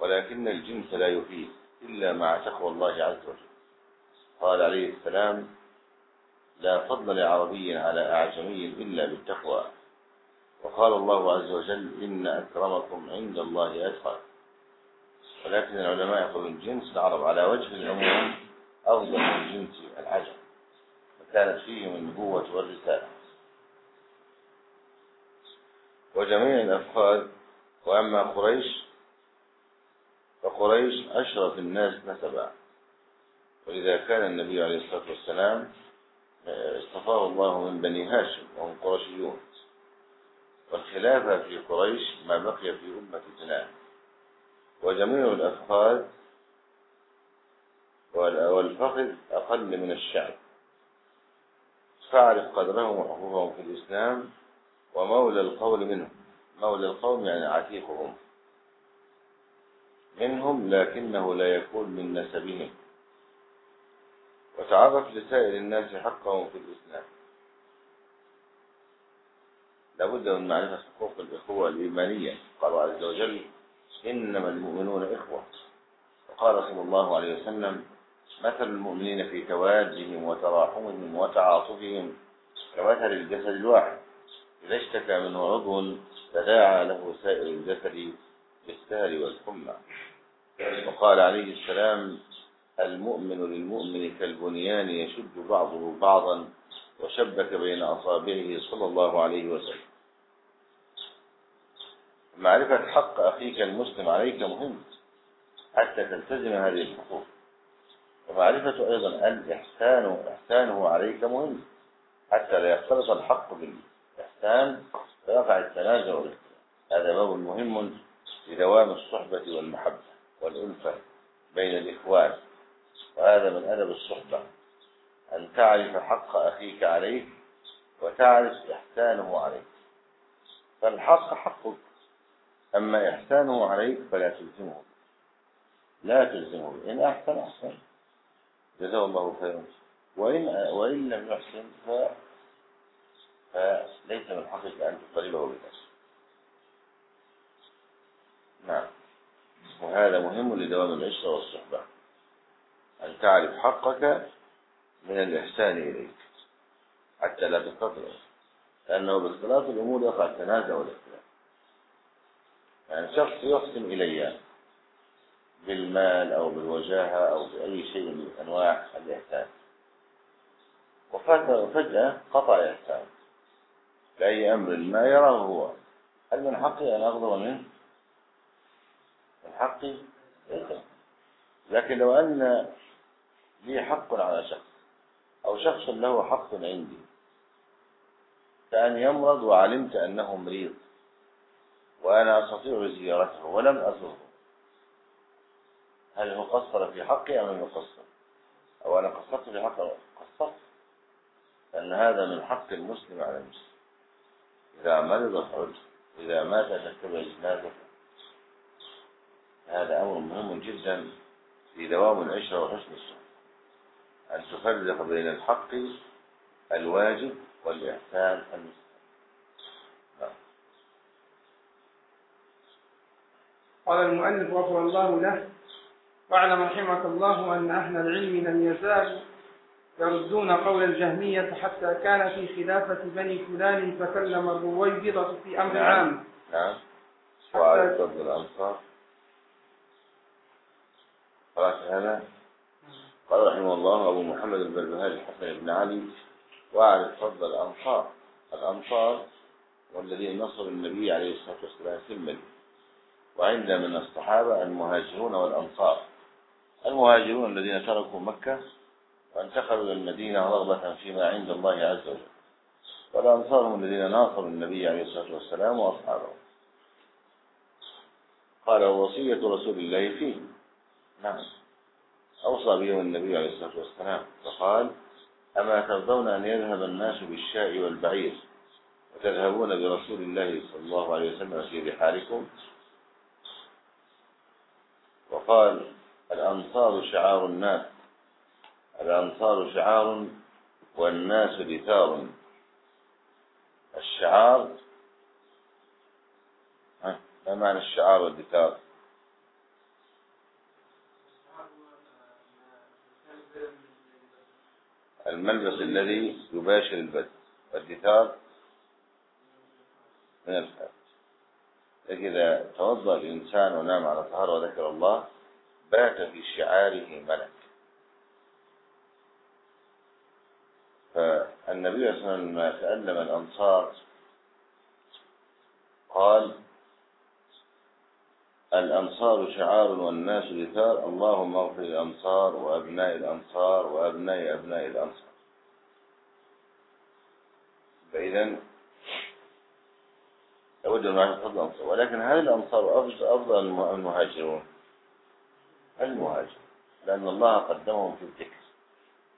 ولكن الجنس لا يفيد إلا مع تقوى الله عز وجل. قال عليه السلام لا فضل لعربي على أعجمي إلا بالتقوى. وقال الله عز وجل إن أكرمكم عند الله أتقى. ولكن العلماء يقولون جنس العرب على وجه العموم أفضل من جنس العجم وكانت فيهم النبوة والرسالة. وجميع الأفخاذ وأما قريش فقريش أشرف الناس نسبا. ولذا كان النبي عليه الصلاة والسلام اصطفاه الله من بني هاشم وهم قرشيون. والخلافة في قريش ما بقي في أمة اثنان وجميع الأفخاذ والفخذ أقل من الشعب. فاعرف قدرهم وحقوقهم في الإسلام ومولى القول منهم. مولى القوم يعني عتيقهم. منهم لكنه لا يكون من نسبهم. وتعرف لسائر الناس حقهم في الإسلام. لابد من معرفة حقوق الإخوة الإيمانية. قال عز وجل إنما المؤمنون إخوة. وقال صلى الله عليه وسلم مثل المؤمنين في توادهم وتراحمهم وتعاطفهم كمثل الجسد الواحد. إذا اشتكى منه عضو تداعى له سائر الجسد بالسهر والحمى. وقال عليه السلام المؤمن للمؤمن كالبنيان يشد بعضه بعضا وشبك بين أصابعه صلى الله عليه وسلم. معرفة حق أخيك المسلم عليك مهم حتى تلتزم هذه الحقوق. ومعرفة أيضا الإحسان إحسانه عليك مهم حتى لا يختلط الحق بالإحسان فيقع التنازع هذا باب مهم لدوام الصحبة والمحبة والألفة بين الإخوان. وهذا من أدب الصحبة. أن تعرف حق أخيك عليك وتعرف إحسانه عليك. فالحق حقك. أما إحسانه عليك فلا تلزمه. لا تلزمه. إن أحسن أحسن. جزاه الله خيرا. وإن, وإن لم يحسن ف... فليس من حقك أن تطالبه بالأسر نعم. وهذا مهم لدوام العشرة والصحبة. أن تعرف حقك من الإحسان إليك. حتى لا تستطيع. لأنه باختلاط الأمور يقع التنازع والاختلاف يعني شخص يحسن إلي بالمال أو بالوجاهة أو بأي شيء من أنواع الإحسان. وفجأة قطع إحسان لأي أمر ما يراه هو. هل من حقي أن أغضب منه؟ من حقي لكن لو أن لي حق على شخص أو شخص له حق عندي. كأن يمرض وعلمت أنه مريض وأنا أستطيع زيارته ولم أزره هل هو قصر في حقي أم لم يقصر؟ أو أنا قصرت في حقه قصرت؟ لأن هذا من حق المسلم على المسلم. إذا مرض حج إذا مات تتبع جنازته هذا أمر مهم جدا في دوام العشرة وحسن الصحبة أن تفرق بين الحق الواجب والإحسان المستحب قال المؤلف غفر الله له واعلم رحمك الله أن أهل العلم لم يزالوا يردون قول الجهمية حتى كان في خلافة بني فلان فكلم الرويبضة في أمر عام. نعم. وعلى الأنصار خلاص هذا قال رحمه الله أبو محمد البربهاري الحسن بن علي وأعرف فضل الأنصار. الأنصار والذين نصروا النبي عليه الصلاة والسلام في المدينة وعند من الصحابة المهاجرون والأنصار. المهاجرون الذين تركوا مكة وانتقلوا إلى المدينة رغبة فيما عند الله عز وجل. والأنصار هم الذين ناصروا النبي عليه الصلاة والسلام وأصحابه. قال وصية رسول الله فيه. نعم. أوصى بهم النبي عليه الصلاة والسلام فقال أما ترضون أن يذهب الناس بالشاء والبعير وتذهبون برسول الله صلى الله عليه وسلم في رحالكم وقال الأنصار شعار الناس الأنصار شعار والناس دثار الشعار؟ ما معنى الشعار والدثار الملبس الذي يباشر البدن والدثار من الفات إذا توضأ الإنسان ونام على طهارة وذكر الله بات في شعاره ملك. فالنبي صلى الله عليه وسلم لما تألم الأنصار قال الأنصار شعار والناس دثار اللهم اغفر الأنصار وأبناء الأنصار وأبناء أبناء الأنصار. فإذا من معرفة فضل الأنصار. ولكن هل الأنصار أفضل المهاجرون؟ المهاجر لأن الله قدمهم في الذكر.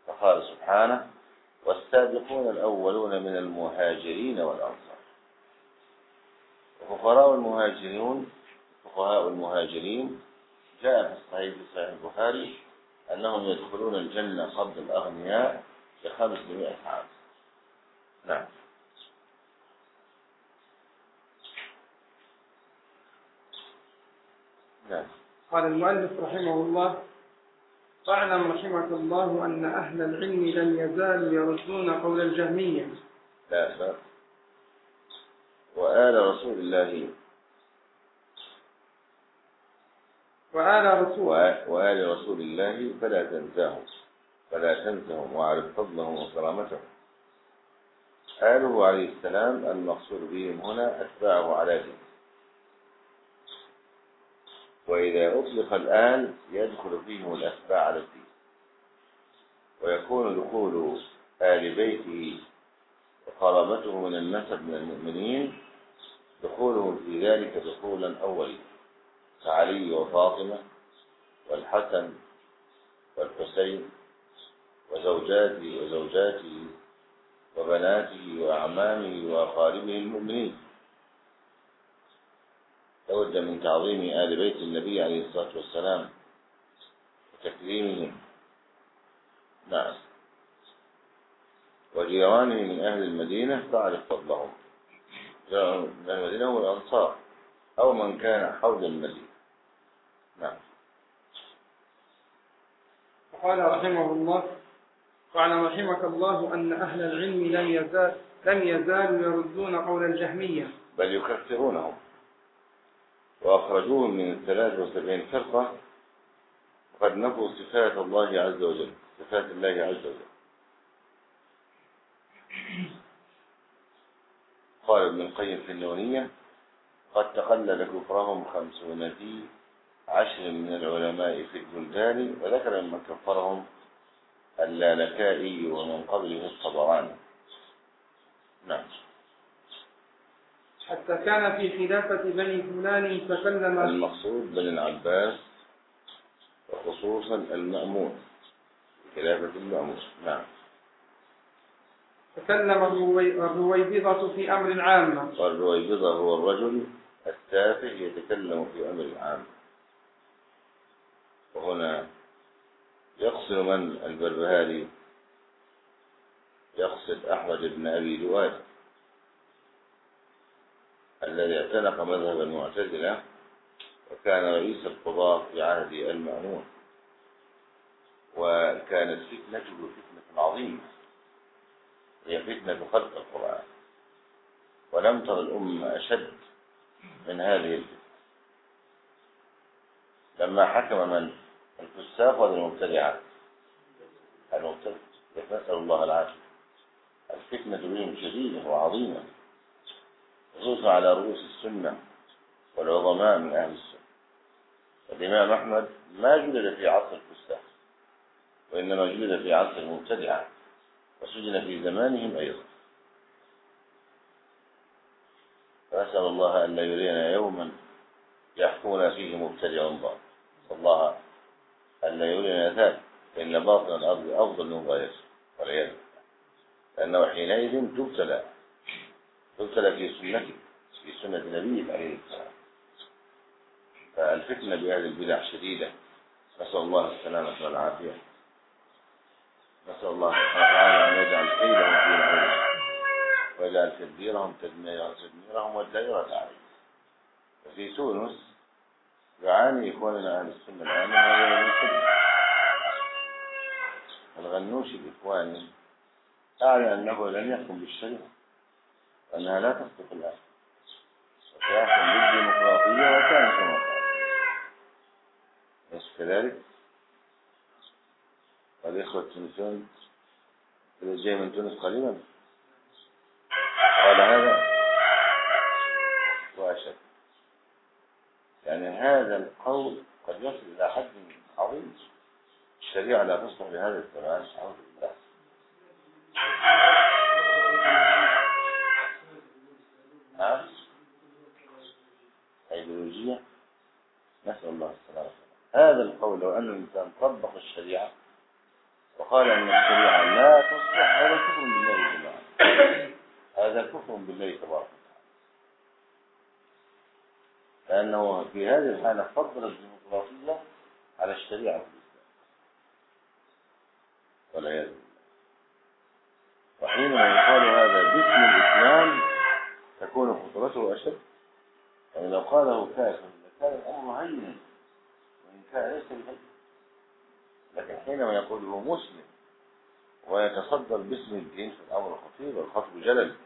فقال سبحانه والسابقون الأولون من المهاجرين والأنصار. وفقراء المهاجرون فقهاء المهاجرين جاء في الصحيح في صحيح البخاري أنهم يدخلون الجنة قبل الأغنياء بخمسمائة عام. نعم. نعم. قال المؤلف رحمه الله واعلم رحمك الله أن أهل العلم لم يزالوا يردون قول الجهمية. لا لا وآل رسول الله وآل رسول وآ- وآل رسول الله فلا تنساهم. فلا تنسهم واعرف فضلهم وكرامتهم. آله عليه السلام المقصود بهم هنا أتباعه على دين وإذا أطلق الآن يدخل فيهم الأتباع على الدين. ويكون دخول آل بيته وقرابته من النسب من المؤمنين دخولهم في ذلك دخولا أوليا. كعلي وفاطمة والحسن والحسين وزوجاته وزوجاته وبناته وأعمامه وأقاربه المؤمنين. لابد من تعظيم آل بيت النبي عليه الصلاة والسلام وتكريمهم. نعم. وجيرانه من أهل المدينة تعرف فضلهم. من المدينة هم الأنصار أو من كان حول المدينة نعم وقال رحمه الله واعلم رحمك الله أن أهل العلم لم يزال لم يزالوا يردون قول الجهمية. بل يكفرونهم وأخرجوهم من الثلاث وسبعين فرقة وقد نفوا صفات الله عز وجل صفات الله عز وجل. قال ابن القيم في النونية قد تقلد كفرهم خمسون في عشر من العلماء في البلدان وذكر من كفرهم اللالكائي ومن قبله الطبراني نعم. حتى كان في خلافة بني فلان تكلم المقصود بن العباس وخصوصا المأمون خلافة المأمون. نعم. تكلم الروي- الرويبضة في أمر عامة والرويبضة هو الرجل التافه يتكلم في أمر عام. وهنا يقصد من البربهاري؟ يقصد أحمد بن أبي دواد الذي اعتنق مذهب المعتزلة وكان رئيس القضاة في عهد المأمون. وكانت فتنته فتنة عظيمة. هي فتنة خلق القرآن. ولم تر الأمة أشد من هذه الفتنة. لما حكم من؟ الفساق ولا المبتدعات المبتدع نسأل الله العافية. الفتنة بهم شديدة وعظيمة خصوصا على رؤوس السنة والعظماء من أهل السنة. الإمام أحمد ما جلد في عصر الفساق وإنما جلد في عصر المبتدعة وسجن في زمانهم أيضا. فأسأل الله أن لا يرينا يوما يحكمنا فيه مبتدع ضال الله أن يرينا ذلك فإن باطن الأرض أفضل من ظاهره والعياذ بالله. لأنه حينئذ تبتلى تبتلى في سنته في سنة نبيه عليه السلام. فالفتنة بأهل البدع شديدة. نسأل الله السلامة والعافية. نسأل الله سبحانه وتعالى أن يجعل كيدهم في نحورهم ويجعل تدبيرهم تدميرهم والدائرة عليهم وفي تونس يعاني إخواننا أهل السنة الآن الفتنة الغنوشي الإخواني أعلن أنه لم يحكم بالشريعة وأنها لا تصدق الآن. وسيحكم بالديمقراطية وكان كما قال أليس كذلك؟ والإخوة التونسيون إذا جاي من تونس قريبا. قال هذا. وأشد. يعني هذا القول قد يصل إلى حد عظيم. الشريعة لا تصلح لهذا الزمان أعوذ بالله ها؟ أيديولوجية. نسأل الله السلامة هذا القول لو أن الإنسان طبق الشريعة وقال أن الشريعة لا تصلح هذا كفر بالله وعلا هذا كفر بالله تبارك لأنه في هذه الحالة فضل الديمقراطية على الشريعة في الإسلام والعياذ بالله. وحينما يقال هذا باسم الإسلام تكون خطورته أشد؟ يعني لو قاله كافر لكان الأمر هينا وإن كان ليس بهين لكن حينما يقوله مسلم ويتصدر باسم الدين في الأمر خطير والخطب جلل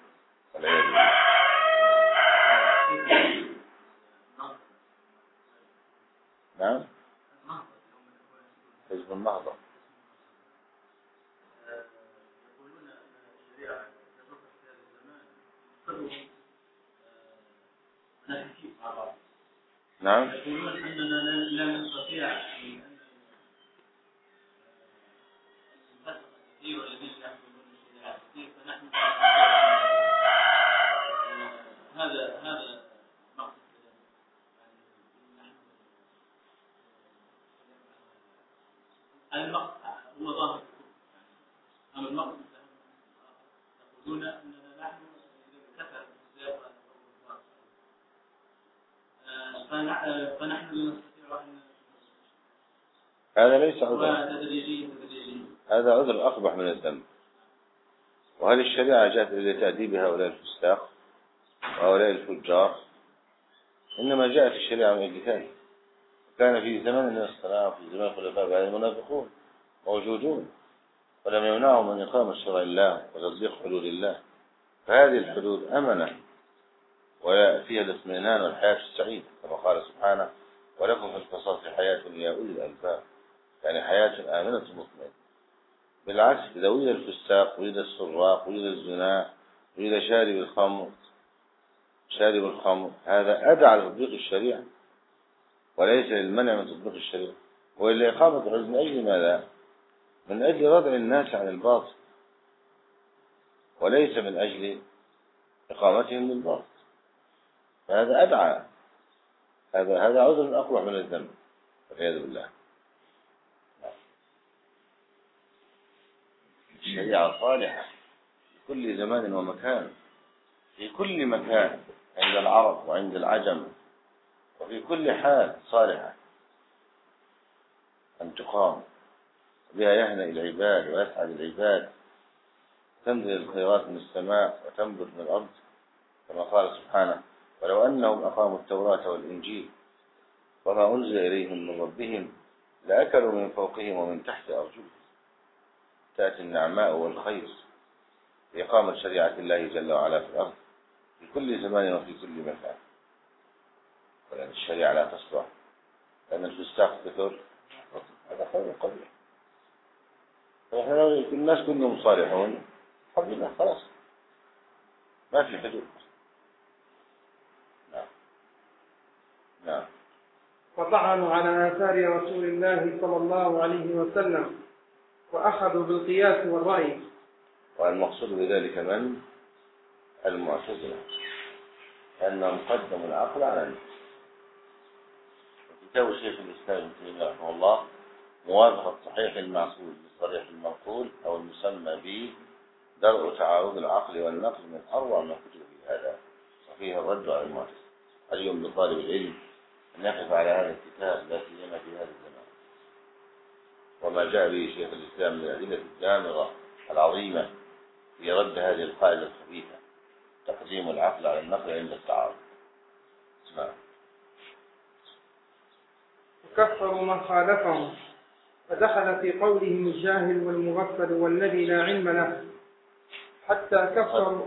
والعياذ بالله. نعم. حزب النهضة. نعم. يقولون اننا لا نستطيع ان فنحن هذا هذا مقصد المقصد هو ظاهر. أما المقصد يقولون أننا نحن كثر الزيارة فنحن لا نستطيع أن هذا ليس تدريجيا هذا عذر أقبح من الذنب. وهل الشريعة جاءت لتأديب هؤلاء الفساق وهؤلاء الفجار. إنما جاءت الشريعة من أجل ذلك كان في زمن النبي صلى الله عليه وسلم في زمن الخلفاء بعد المنافقون موجودون. ولم يمنعهم من إقامة شرع الله وتطبيق حدود الله. فهذه الحدود أمنة وفيها الاطمئنان والحياة السعيدة كما قال سبحانه ولكم في القصاص حياة يا أولي الألباب. يعني حياة آمنة مطمئنة. بالعكس إذا وجد الفساق وجد السراق وجد الزنا وجد شارب الخمر شارب الخمر هذا أدعى لتطبيق الشريعة. وليس للمنع من تطبيق الشريعة. وإلا إقامة الحدود من أجل ماذا؟ من أجل ردع الناس عن الباطل. وليس من أجل إقامتهم للباطل. فهذا أدعى هذا هذا عذر أقوى من الذنب. والعياذ بالله. الشريعة صالحة. في كل زمان ومكان. في كل مكان. عند العرب وعند العجم. وفي كل حال صالحة. أن تقام. بها يهنأ العباد ويسعد العباد. تنزل الخيرات من السماء وتنبت من الأرض. كما قال سبحانه ولو أنهم أقاموا التوراة والإنجيل وما أنزل إليهم من ربهم لأكلوا من فوقهم ومن تحت أرجلهم. تأتي النعماء والخير لإقامة شريعة الله جل وعلا في الأرض في كل زمان وفي كل مكان. ولأن الشريعة لا تصلح. لأن الفساق كثر. هذا خير قبيح. فإحنا لو الناس كلهم صالحون لله خلاص. ما في حدود. نعم. وطعنوا على آثار رسول الله صلى الله عليه وسلم وأخذوا بالقياس والرأي. والمقصود بذلك من؟ المعتزلة. أنهم قدموا العقل على النفس كتاب شيخ الإسلام ابن تيمية رحمه الله موافقة صحيح المعقول بصريح المنقول أو المسمى به درء تعارض العقل والنقل من أروع ما كتب في هذا وفيه الرد على المعتزلة اليوم لطالب العلم أن يقف على هذا الكتاب لا سيما في هذا الزمان. وما جاء به شيخ الإسلام من الأدلة الدامغة العظيمة في رد هذه القاعدة الخبيثة تقديم العقل على النقل عند التعارض. نعم وكفروا من خالفهم. فدخل في قولهم الجاهل والمغفل والذي لا علم له. حتى كفروا.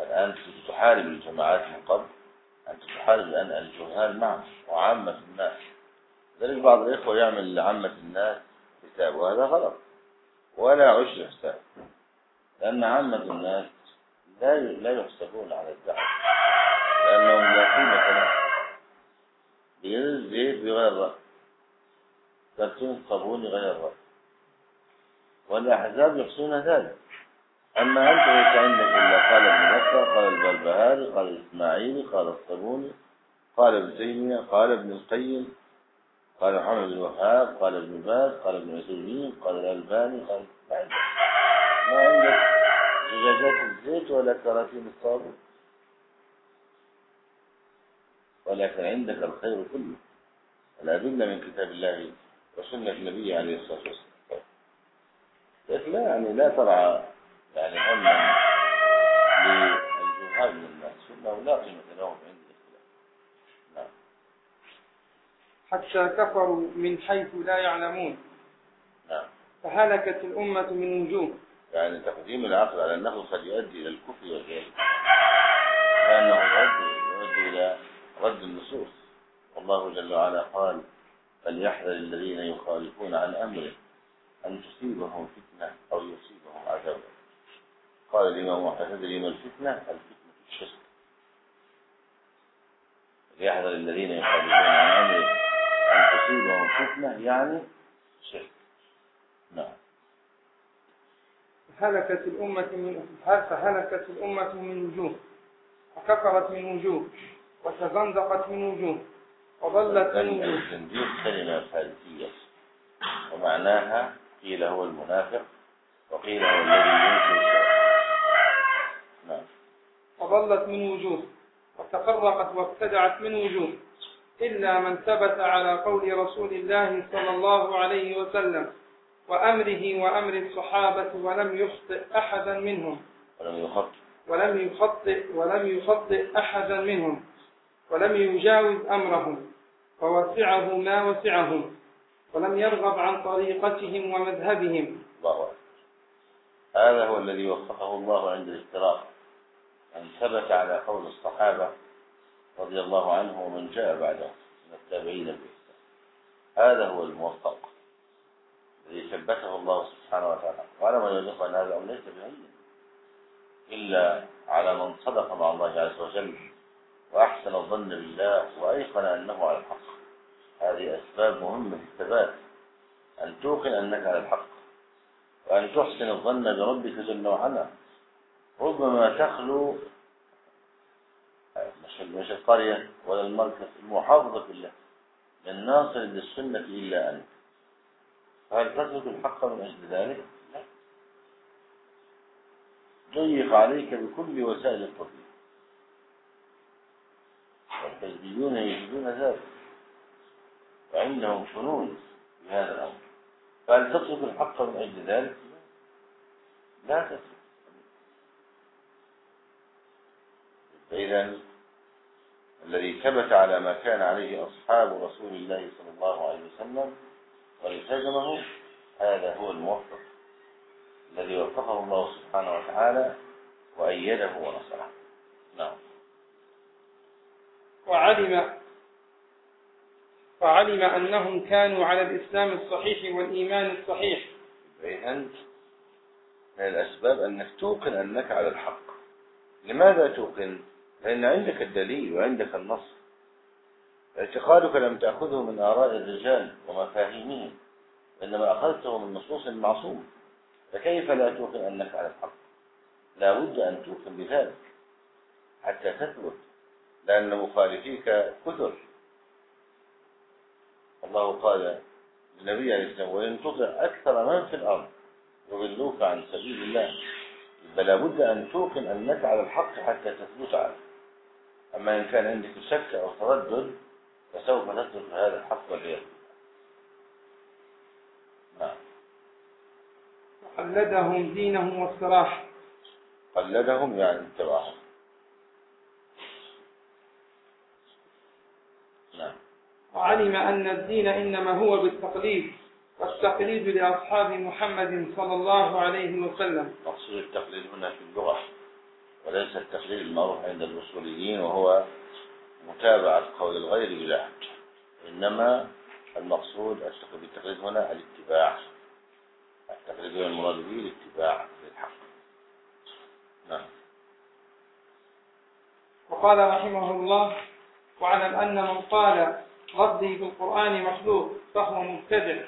الآن تحارب الجماعات من قبل. أنت تحارب الآن الجهال معا وعامة الناس. ذلك بعض الإخوة يعمل لعامة الناس حساب وهذا غلط. ولا عشر حساب لأن عامة الناس لا لا يحسبون على الدعوة. لأنهم لا قيمة لهم. بينزل بغير رأي صابوني غير رأي والأحزاب يحصون ذلك. أما أنت ليس عندك إلا قال ابن مكة قال البربهاري قال الإسماعيلي قال الصابوني قال ابن تيمية قال ابن القيم قال محمد بن الوهاب قال ابن باز قال ابن عثيمين قال الألباني قال ما عندك ما عندك زجاجات الزيت ولا كراتين الصابون؟ ولكن عندك الخير كله. الأدلة من كتاب الله وسنة النبي عليه الصلاة والسلام. لكن لا يعني لا ترعى يعني هما للجهال من الناس. فإنه لا قيمة لهم عند الاختلاف. نعم. حتى كفروا من حيث لا يعلمون. نعم. فهلكت الأمة من وجوه. يعني تقديم العقل على النقل قد يؤدي إلى الكفر والعياذ لأنه يؤدي, يؤدي إلى رد النصوص. والله جل وعلا قال فليحذر الذين يخالفون عن أمره أن تصيبهم فتنة أو يصيبهم عذاب. قال الإمام تدري ما الفتنة؟ الفتنة الشرك. فليحذر الذين يخالفون عن أمره أن تصيبهم فتنة يعني شرك. نعم. هلكت الأمة من فهلكت الأمة من وجوه وكفرت من وجوه. وتزندقت من وجوه وضلت من وجوه الزنديق كلمة فارسية. ومعناها قيل هو المنافق وقيل هو الذي ينكر نعم. وضلت من وجوه وتفرقت وابتدعت من وجوه إلا من ثبت على قول رسول الله صلى الله عليه وسلم وأمره وأمر الصحابة ولم يخطئ أحدا منهم. ولم يخط ولم يخطئ ولم يخطئ أحدا منهم. ولم يجاوز أمرهم ووسعه ما وسعهم ولم يرغب عن طريقتهم ومذهبهم. الله هذا هو الذي وفقه الله عند الافتراق. أن ثبت على قول الصحابة رضي الله عنهم ومن جاء بعدهم من التابعين بإحسان هذا هو الموفق الذي ثبته الله سبحانه وتعالى. واعلم أيها الإخوة أن هذا ليس بهين إلا على من صدق مع الله عز وجل. وأحسن الظن بالله وأيقن أنه على الحق. هذه أسباب مهمة في الثبات أن توقن أنك على الحق. وأن تحسن الظن بربك جل وعلا. ربما تخلو مش القرية ولا المركز المحافظة بالله من ناصر للسنة إلا أنت. هل تترك الحق من أجل ذلك؟ ضيق عليك بكل وسائل التضييق والحزبيون يجدون ذلك. وعندهم فنون في هذا الأمر. فهل تترك الحق من أجل ذلك؟ لا تترك. فإذا الذي ثبت على ما كان عليه أصحاب رسول الله صلى الله عليه وسلم والتزمه هذا هو الموفق الذي وفقه الله سبحانه وتعالى وأيده ونصره. وعلم وعلم أنهم كانوا على الإسلام الصحيح والإيمان الصحيح. إذا من الأسباب أنك توقن أنك على الحق. لماذا توقن؟ لأن عندك الدليل وعندك النص. اعتقادك لم تأخذه من آراء الرجال ومفاهيمهم إنما أخذته من نصوص المعصوم فكيف لا توقن أنك على الحق؟ لا بد أن توقن بذلك حتى تثبت لأن مخالفيك كثر. الله قال للنبي عليه السلام وإن تطع أكثر من في الأرض يضلوك عن سبيل الله. فلا بد أن توقن أنك على الحق حتى تثبت عليه أما إن كان عندك شك أو تردد فسوف تترك هذا الحق والعياذ نعم. قلدهم دينهم والصراح قلدهم يعني اتبعهم نعم. وعلم أن الدين إنما هو بالتقليد والتقليد لأصحاب محمد صلى الله عليه وسلم. مقصود التقليد هنا في اللغة وليس التقليد المعروف عند الأصوليين وهو متابعة قول الغير بلا حجة إنما المقصود بالتقليد هنا الاتباع. التقليد هنا المراد به الاتباع للحق. نعم. وقال رحمه الله واعلم أن من قال ربي بالقرآن مخلوق فهو مبتدع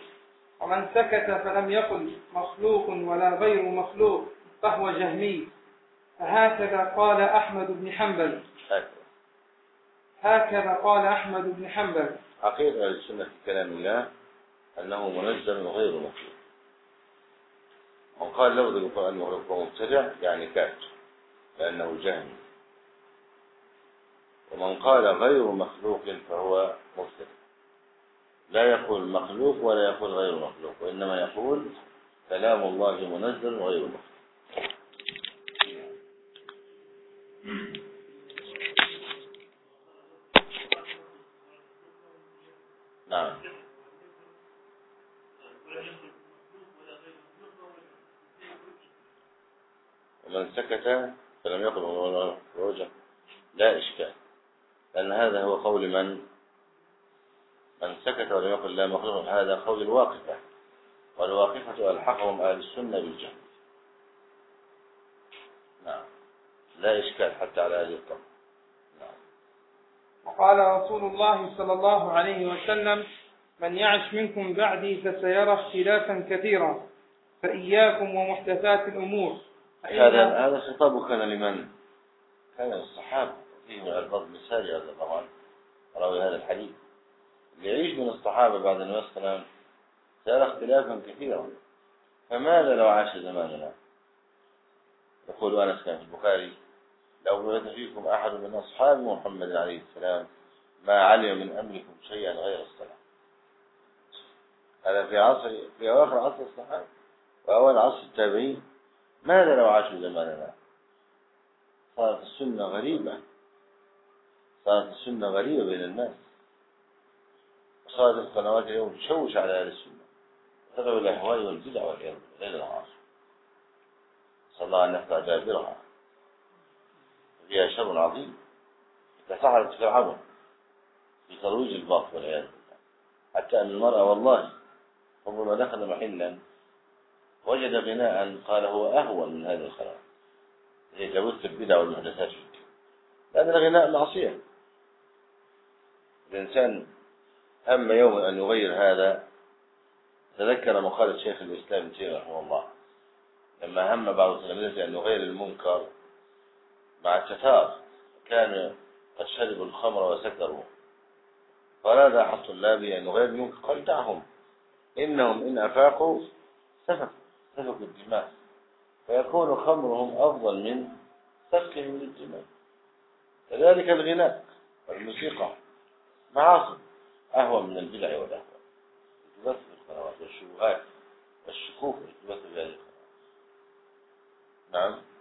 ومن سكت فلم يقل مخلوق ولا غير مخلوق فهو جهمي. فهكذا قال أحمد بن حنبل. هكذا هكذا قال أحمد بن حنبل. عقيدة السنة في كلام الله أنه منزل غير مخلوق. من قال لفظ القرآن مخلوق فهو مبتدع يعني كافر لأنه جهمي. ومن قال غير مخلوق فهو مبتدع لا يقول مخلوق ولا يقول غير مخلوق وإنما يقول كلام الله منزل غير مخلوق نعم ومن سكت فلم يقل ولا رجع لا إشكال لأن هذا هو قول من من سكت ولم يقل لا مخلوق هذا قول الواقفة والواقفة ألحقهم أهل السنة بالجهل. نعم. لا إشكال حتى على هذه الطرق نعم. وقال رسول الله صلى الله عليه وسلم من يعش منكم بعدي فسيرى اختلافا كثيرا فإياكم ومحدثات الأمور. هذا هذا خطاب كان لمن؟ كان للصحابة فيه الفضل مثالي هذا طبعا راوي هذا الحديث. يعيش من الصحابة بعد النبي صلى الله عليه وسلم. اختلافا كثيرا. فماذا لو عاش زماننا؟ يقول أنس كان في البخاري لو ولد فيكم أحد من أصحاب محمد عليه السلام ما علم من أمركم شيئا غير الصلاة. هذا في عصر في أواخر عصر الصحابة وأول عصر التابعين. ماذا لو عاشوا زماننا؟ صارت السنة غريبة. صارت السنة غريبة بين الناس. وصارت القنوات اليوم تشوش على أهل السنة. تدعو إلى الأهواء والبدع والعياذ بالله نهار صلى الله أن يقطع دابرها فيها شر عظيم. كسحرة فرعون في ترويج الباطل والعياذ بالله. حتى أن المرأة والله ربما دخل محلا وجد غناء قال هو أهون من هذه الخلاق هي تبث البدع والمحدثات في الدين. لأن الغناء معصية. الإنسان هم يوما أن يغير هذا تذكر مقالة شيخ الإسلام تيمية رحمه الله لما هم بعض تلاميذه أن يغير المنكر مع التثار كان قد شربوا الخمر وسكروا. فأراد أحد طلابه أن يغير المنكر قال دعهم إنهم إن أفاقوا سفكوا سفكوا الدماء. فيكون خمرهم أفضل من سفكهم للدماء. كذلك الغناء والموسيقى معاصي. أهون من البدع والأهواء تبث القنوات والشبهات والشكوك في هذه القنوات نعم.